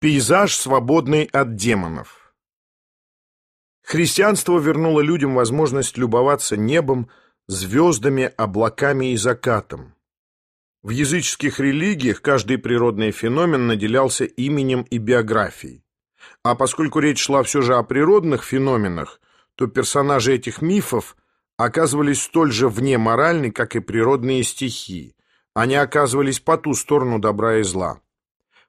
Пейзаж, свободный от демонов. Христианство вернуло людям возможность любоваться небом, звездами, облаками и закатом. В языческих религиях каждый природный феномен наделялся именем и биографией. А поскольку речь шла все же о природных феноменах, то персонажи этих мифов оказывались столь же вне моральны, как и природные стихии. Они оказывались по ту сторону добра и зла.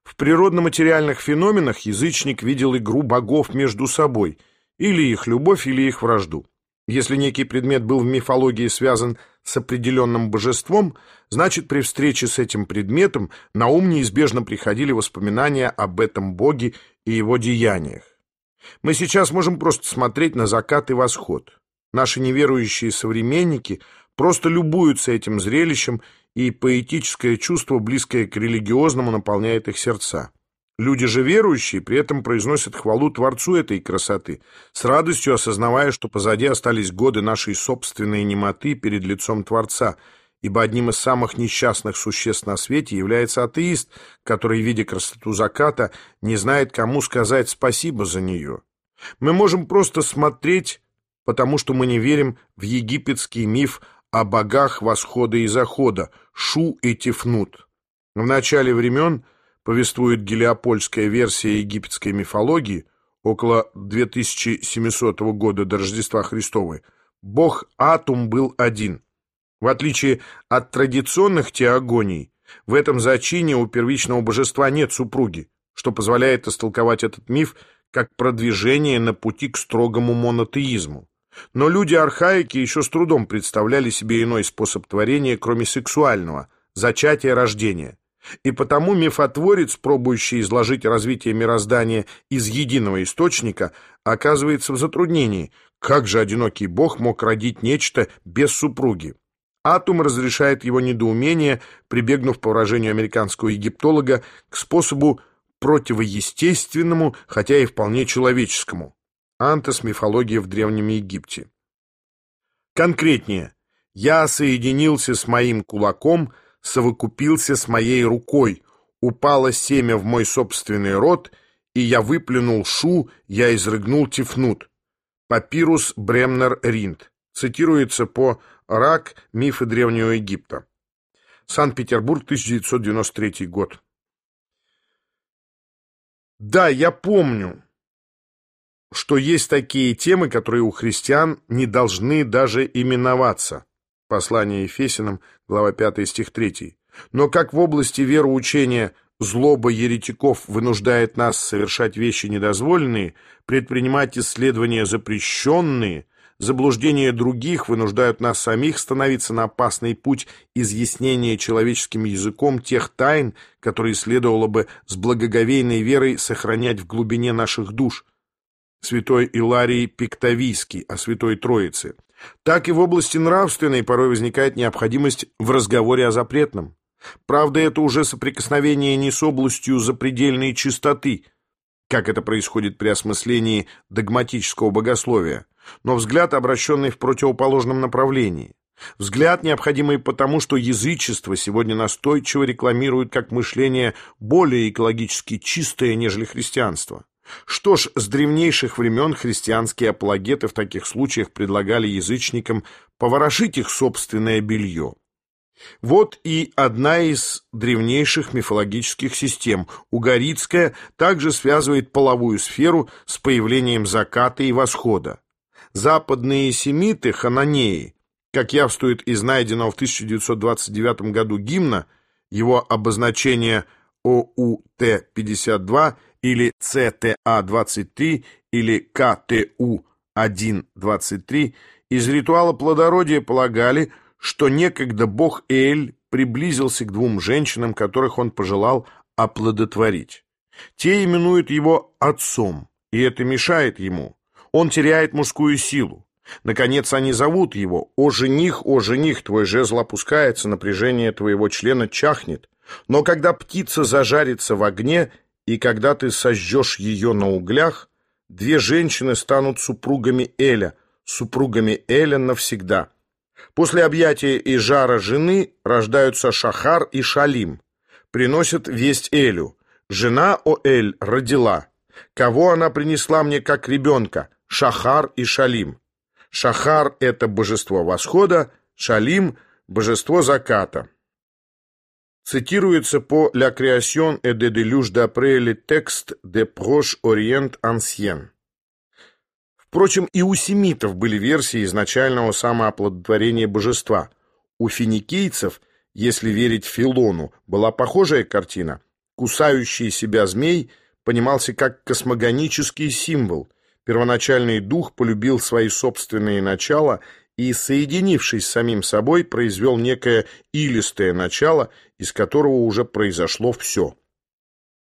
В природно-материальных феноменах язычник видел игру богов между собой, или их любовь, или их вражду. Если некий предмет был в мифологии связан с определенным божеством, значит, при встрече с этим предметом на ум неизбежно приходили воспоминания об этом боге и его деяниях. Мы сейчас можем просто смотреть на закат и восход. Наши неверующие современники просто любуются этим зрелищем и поэтическое чувство, близкое к религиозному, наполняет их сердца. Люди же верующие при этом произносят хвалу Творцу этой красоты, с радостью осознавая, что позади остались годы нашей собственной немоты перед лицом Творца, ибо одним из самых несчастных существ на свете является атеист, который, видя красоту заката, не знает, кому сказать спасибо за нее. Мы можем просто смотреть, потому что мы не верим в египетский миф о богах восхода и захода, Шу и Тифнут. В начале времен, повествует гелиопольская версия египетской мифологии, около 2700 года до Рождества Христова, бог Атум был один. В отличие от традиционных теогоний, в этом зачине у первичного божества нет супруги, что позволяет истолковать этот миф как продвижение на пути к строгому монотеизму. Но люди архаики еще с трудом представляли себе иной способ творения, кроме сексуального – зачатия рождения. И потому мифотворец, пробующий изложить развитие мироздания из единого источника, оказывается в затруднении. Как же одинокий бог мог родить нечто без супруги? Атум разрешает его недоумение, прибегнув по выражению американского египтолога к способу противоестественному, хотя и вполне человеческому. Антос мифология в Древнем Египте. Конкретнее. «Я соединился с моим кулаком, совокупился с моей рукой, упало семя в мой собственный рот, и я выплюнул шу, я изрыгнул тифнут». Папирус Бремнер Ринд. Цитируется по «Рак. Мифы Древнего Египта». Санкт-Петербург, 1993 год. Да, я помню, что есть такие темы, которые у христиан не должны даже именоваться. Послание Ефесиным, глава 5, стих 3. Но как в области вероучения злоба еретиков вынуждает нас совершать вещи недозволенные, предпринимать исследования запрещенные, заблуждения других вынуждают нас самих становиться на опасный путь изъяснения человеческим языком тех тайн, которые следовало бы с благоговейной верой сохранять в глубине наших душ, святой Иларий Пиктавийский о Святой Троице, так и в области нравственной порой возникает необходимость в разговоре о запретном. Правда, это уже соприкосновение не с областью запредельной чистоты, как это происходит при осмыслении догматического богословия, но взгляд, обращенный в противоположном направлении. Взгляд, необходимый потому, что язычество сегодня настойчиво рекламирует как мышление более экологически чистое, нежели христианство. Что ж, с древнейших времен христианские апологеты в таких случаях предлагали язычникам поворошить их собственное белье. Вот и одна из древнейших мифологических систем, угорицкая, также связывает половую сферу с появлением заката и восхода. Западные семиты, хананеи, как явствует из найденного в 1929 году гимна, его обозначение ОУТ-52 – или ЦТА-23 или КТУ-1-23 из ритуала плодородия полагали, что некогда бог Эль приблизился к двум женщинам, которых он пожелал оплодотворить. Те именуют его отцом, и это мешает ему. Он теряет мужскую силу. Наконец они зовут его «О жених, о жених, твой жезл опускается, напряжение твоего члена чахнет». Но когда птица зажарится в огне, и когда ты сожжешь ее на углях, две женщины станут супругами Эля, супругами Эля навсегда. После объятия и жара жены рождаются Шахар и Шалим, приносят весть Элю. Жена Оэль родила. Кого она принесла мне как ребенка? Шахар и Шалим. Шахар — это божество восхода, Шалим — божество заката. Цитируется по «La création et de déluge d'après le texte de Proche-Orient ancien». Впрочем, и у семитов были версии изначального самооплодотворения божества. У финикийцев, если верить Филону, была похожая картина. Кусающий себя змей понимался как космогонический символ. Первоначальный дух полюбил свои собственные начала и, соединившись с самим собой, произвел некое илистое начало, из которого уже произошло все.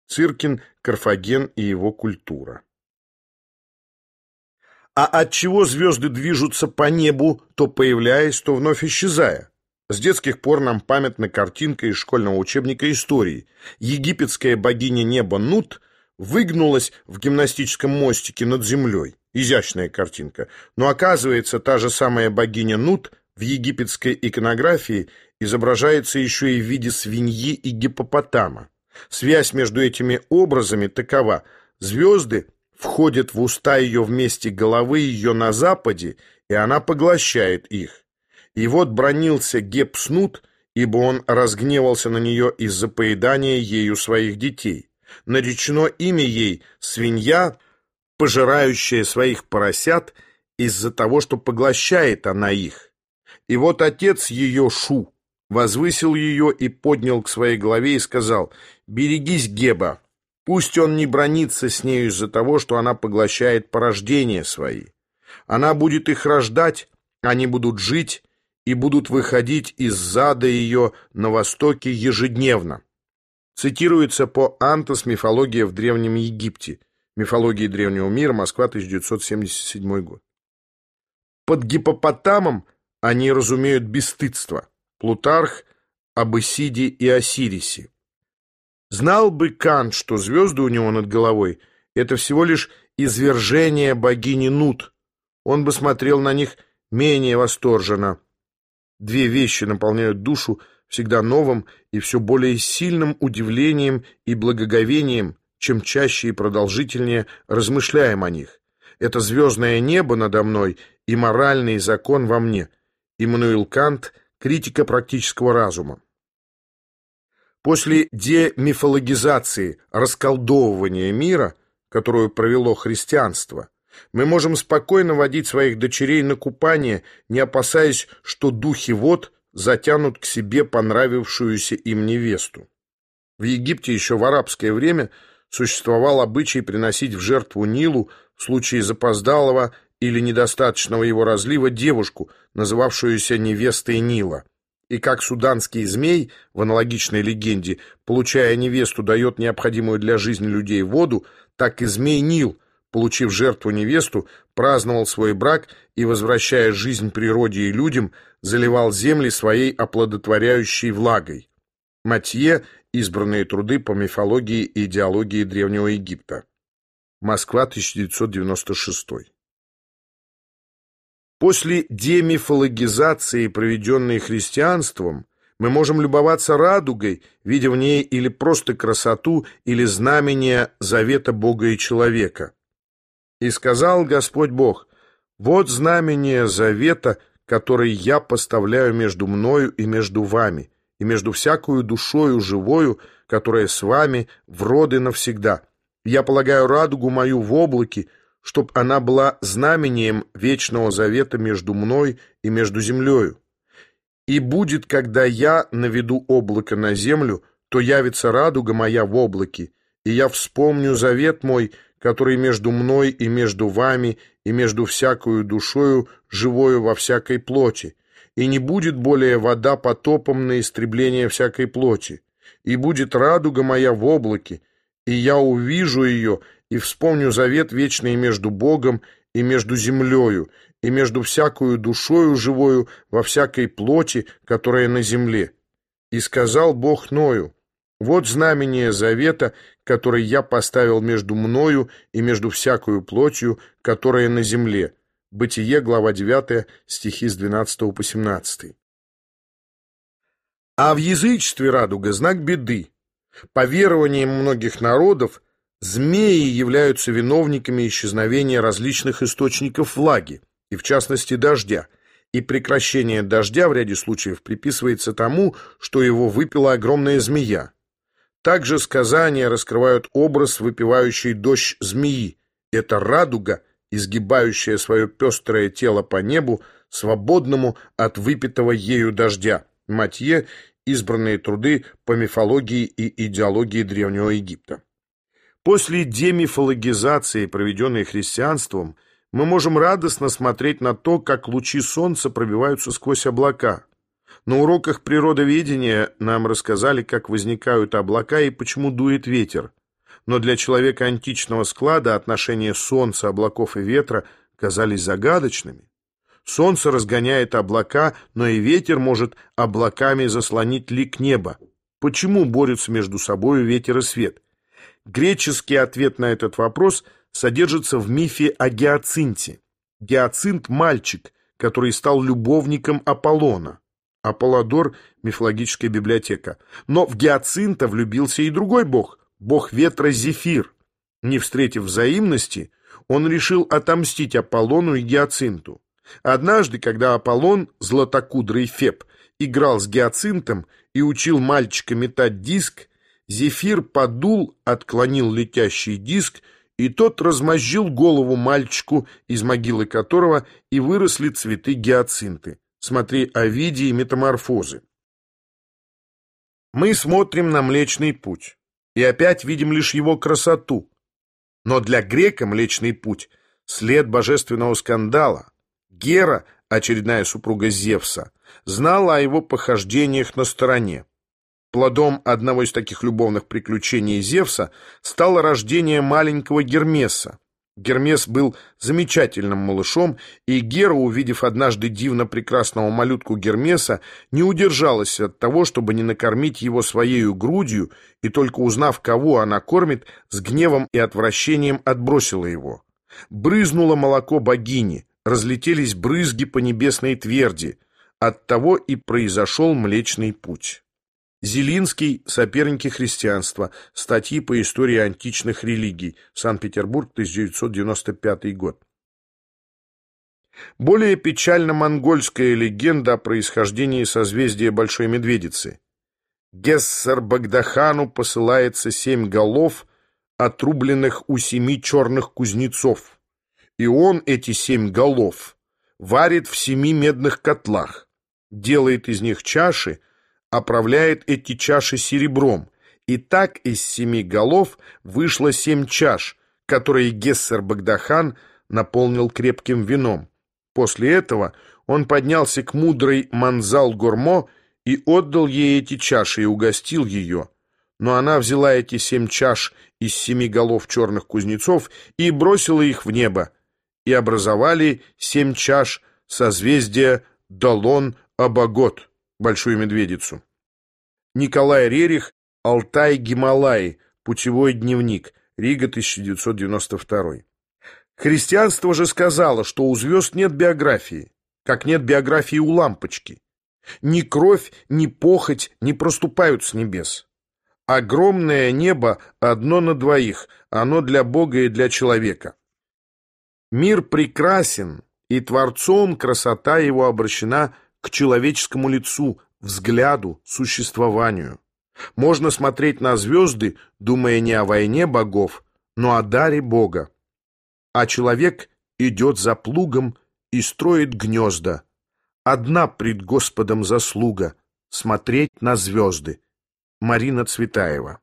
Циркин, Карфаген и его культура. А от чего звезды движутся по небу, то появляясь, то вновь исчезая? С детских пор нам памятна картинка из школьного учебника истории. Египетская богиня неба Нут выгнулась в гимнастическом мостике над землей. Изящная картинка. Но оказывается, та же самая богиня Нут в египетской иконографии изображается еще и в виде свиньи и гипопотама. Связь между этими образами такова. Звезды входит в уста ее вместе головы ее на западе, и она поглощает их. И вот бронился Гепснут, ибо он разгневался на нее из-за поедания ею своих детей. Наречено имя ей «свинья», пожирающая своих поросят из-за того, что поглощает она их. И вот отец ее, Шу, возвысил ее и поднял к своей голове и сказал, «Берегись, Геба, Пусть он не бронится с нею из-за того, что она поглощает порождения свои. Она будет их рождать, они будут жить и будут выходить из зада ее на востоке ежедневно. Цитируется по Антос «Мифология в Древнем Египте», «Мифология древнего мира», Москва, 1977 год. Под гипопотамом они разумеют бесстыдство. Плутарх об Исиде и Осирисе. Знал бы Кант, что звезды у него над головой — это всего лишь извержение богини Нут. Он бы смотрел на них менее восторженно. Две вещи наполняют душу всегда новым и все более сильным удивлением и благоговением, чем чаще и продолжительнее размышляем о них. Это звездное небо надо мной и моральный закон во мне. Иммануил Кант «Критика практического разума». После демифологизации, расколдовывания мира, которую провело христианство, мы можем спокойно водить своих дочерей на купание, не опасаясь, что духи вод затянут к себе понравившуюся им невесту. В Египте еще в арабское время существовал обычай приносить в жертву Нилу в случае запоздалого или недостаточного его разлива девушку, называвшуюся невестой Нила и как суданский змей в аналогичной легенде, получая невесту, дает необходимую для жизни людей воду, так и змей Нил, получив жертву невесту, праздновал свой брак и, возвращая жизнь природе и людям, заливал земли своей оплодотворяющей влагой. Матье. Избранные труды по мифологии и идеологии Древнего Египта. Москва, 1996. После демифологизации, проведенной христианством, мы можем любоваться радугой, видя в ней или просто красоту, или знамение завета Бога и человека. И сказал Господь Бог, «Вот знамение завета, который я поставляю между мною и между вами, и между всякую душою живою, которая с вами в роды навсегда. Я полагаю радугу мою в облаке, чтоб она была знамением вечного завета между мной и между землею. И будет, когда я наведу облако на землю, то явится радуга моя в облаке, и я вспомню завет мой, который между мной и между вами, и между всякою душою, живою во всякой плоти, и не будет более вода потопом на истребление всякой плоти, и будет радуга моя в облаке, и я увижу ее, и вспомню завет вечный между Богом и между землею, и между всякою душою живою во всякой плоти, которая на земле. И сказал Бог Ною, вот знамение завета, который я поставил между мною и между всякою плотью, которая на земле. Бытие, глава 9, стихи с 12 по 17. А в язычестве радуга – знак беды. По верованиям многих народов, змеи являются виновниками исчезновения различных источников влаги, и в частности дождя, и прекращение дождя в ряде случаев приписывается тому, что его выпила огромная змея. Также сказания раскрывают образ выпивающей дождь змеи. Это радуга, изгибающая свое пестрое тело по небу, свободному от выпитого ею дождя. Матье избранные труды по мифологии и идеологии Древнего Египта. После демифологизации, проведенной христианством, мы можем радостно смотреть на то, как лучи солнца пробиваются сквозь облака. На уроках природоведения нам рассказали, как возникают облака и почему дует ветер. Но для человека античного склада отношения солнца, облаков и ветра казались загадочными. Солнце разгоняет облака, но и ветер может облаками заслонить лик неба. Почему борются между собой ветер и свет? Греческий ответ на этот вопрос содержится в мифе о Гиацинте. Гиацинт – мальчик, который стал любовником Аполлона. Аполлодор – мифологическая библиотека. Но в Гиацинта влюбился и другой бог, бог ветра Зефир. Не встретив взаимности, он решил отомстить Аполлону и Гиацинту. Однажды, когда Аполлон, златокудрый Феб, играл с гиацинтом и учил мальчика метать диск, Зефир подул, отклонил летящий диск, и тот размозжил голову мальчику, из могилы которого и выросли цветы гиацинты. Смотри Овидии метаморфозы. Мы смотрим на Млечный Путь и опять видим лишь его красоту. Но для грека Млечный Путь — след божественного скандала, Гера, очередная супруга Зевса, знала о его похождениях на стороне. Плодом одного из таких любовных приключений Зевса стало рождение маленького Гермеса. Гермес был замечательным малышом, и Гера, увидев однажды дивно прекрасного малютку Гермеса, не удержалась от того, чтобы не накормить его своей грудью, и только узнав, кого она кормит, с гневом и отвращением отбросила его. Брызнуло молоко богини, разлетелись брызги по небесной тверди. Оттого и произошел Млечный Путь. Зелинский «Соперники христианства. Статьи по истории античных религий. Санкт-Петербург, 1995 год. Более печально монгольская легенда о происхождении созвездия Большой Медведицы. Гессер Багдахану посылается семь голов, отрубленных у семи черных кузнецов и он эти семь голов варит в семи медных котлах, делает из них чаши, оправляет эти чаши серебром, и так из семи голов вышло семь чаш, которые Гессер Багдахан наполнил крепким вином. После этого он поднялся к мудрой Манзал Гурмо и отдал ей эти чаши и угостил ее. Но она взяла эти семь чаш из семи голов черных кузнецов и бросила их в небо, и образовали семь чаш созвездия Долон-Абагот, Большую Медведицу. Николай Рерих, Алтай-Гималай, Путевой дневник, Рига, 1992. Христианство же сказало, что у звезд нет биографии, как нет биографии у лампочки. Ни кровь, ни похоть не проступают с небес. Огромное небо одно на двоих, оно для Бога и для человека. Мир прекрасен, и Творцом красота его обращена к человеческому лицу, взгляду, существованию. Можно смотреть на звезды, думая не о войне богов, но о даре Бога. А человек идет за плугом и строит гнезда. Одна пред Господом заслуга — смотреть на звезды. Марина Цветаева